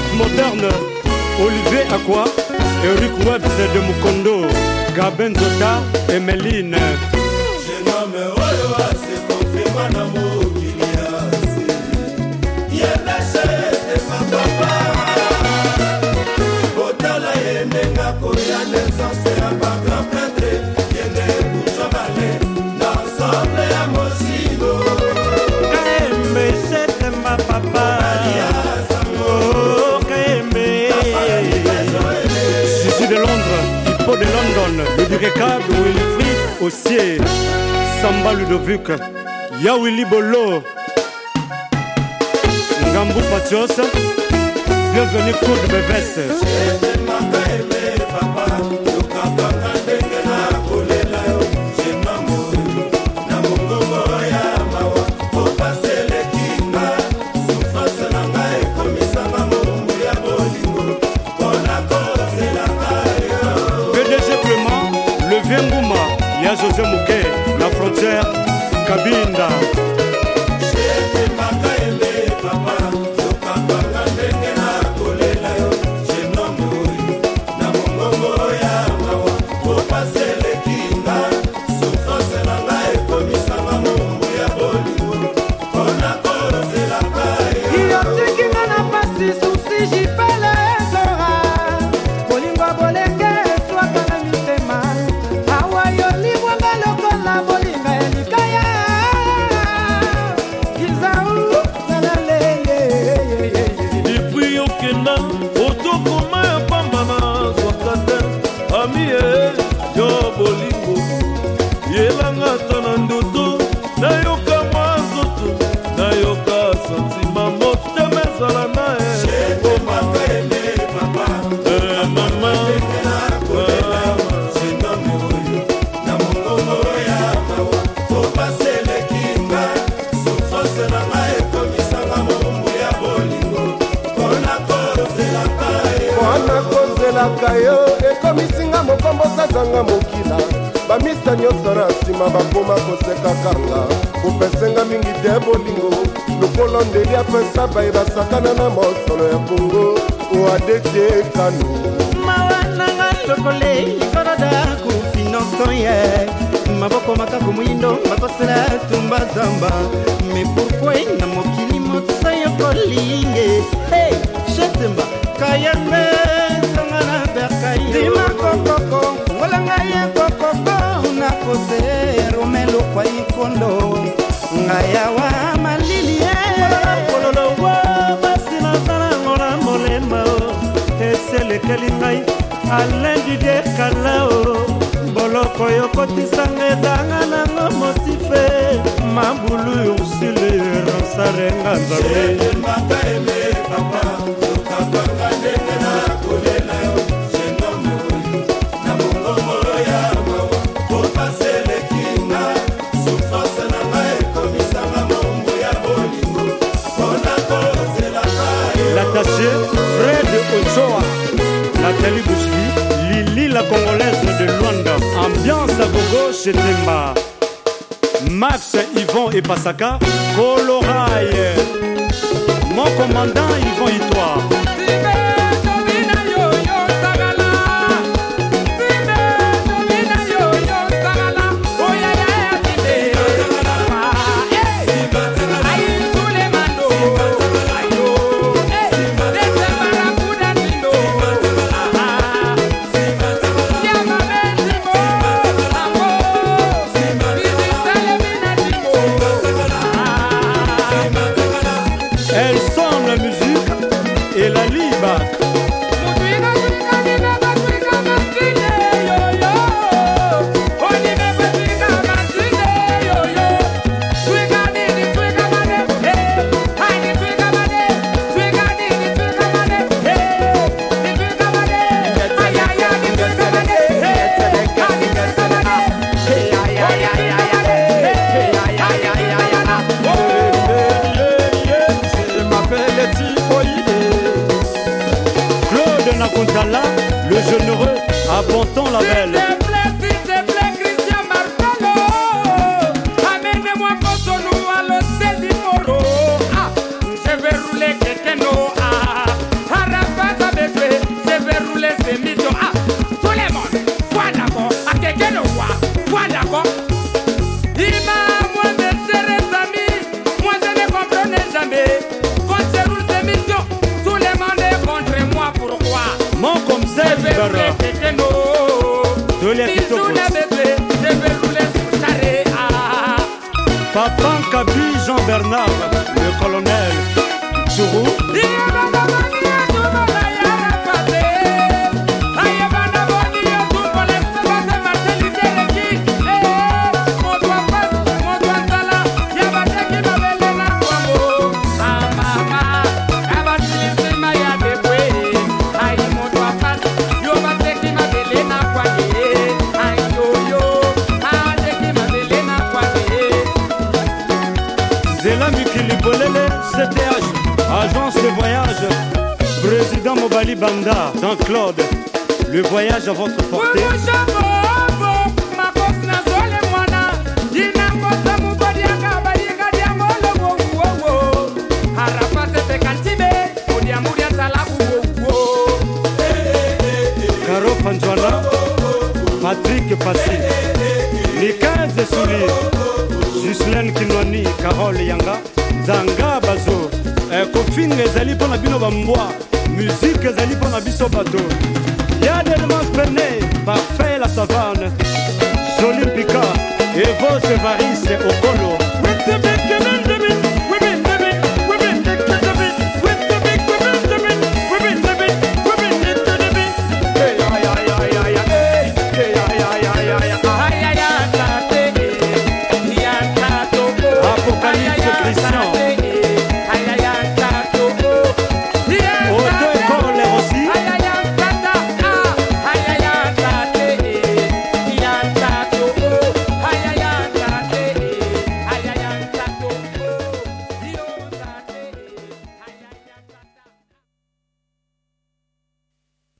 danse moderne Olivier Aqua, Eric Webs de Mukondo, Gabin Zota et Méline. Je nomme Oloa, c'est confié mon amour. Koya Nelson implacable wilfrid osier samba ludovic ya wili bolo ngambu patios bienvenu cour de bevese ya josé moke na frontière kabinda nasalelaka yo ekomisinga mokombosazanga mokila bamisa nyonso na nsima bakoma koseka kanga kopesenga mingi te bolingo lokolo ndeli apesa baye basakana na mosolo ya kongo oadete kanu mawa nanga lokole likolo daku finanso ye maboko makaku moyindo bakosela tumba zamba me pourkui na mokili mosa yo kolinge hey, shetemba kayembe yawa malili kololowo basilasa nango na molema o eselekeli ngai alendide kala o boloko yokotisanga edanga nango motife mabulu yosile ransarenga nzambe Lili la Congolaise de Luanda, Ambiance à Gogo chez Temba, Max, Yvon et Pasaka, Coloraille, mon commandant Yvon toi. le jeune heureux, abandon la belle. Patan Kabi Jean Bernard Zela Mikili Bolele, CTH, agence de voyage, président Mobali Banda, Jean-Claude, le voyage à votre portée. Caro Panjala, Patrick Passy, les 15 souliers. gislene kindwani carole yanga nzanga bazo eh, kofinga ezali mpo na bino bambwa musike ezali mpo na biso bato yadelmas pene parfait la savane joli pika evo sevarise okolo yeah, yeah.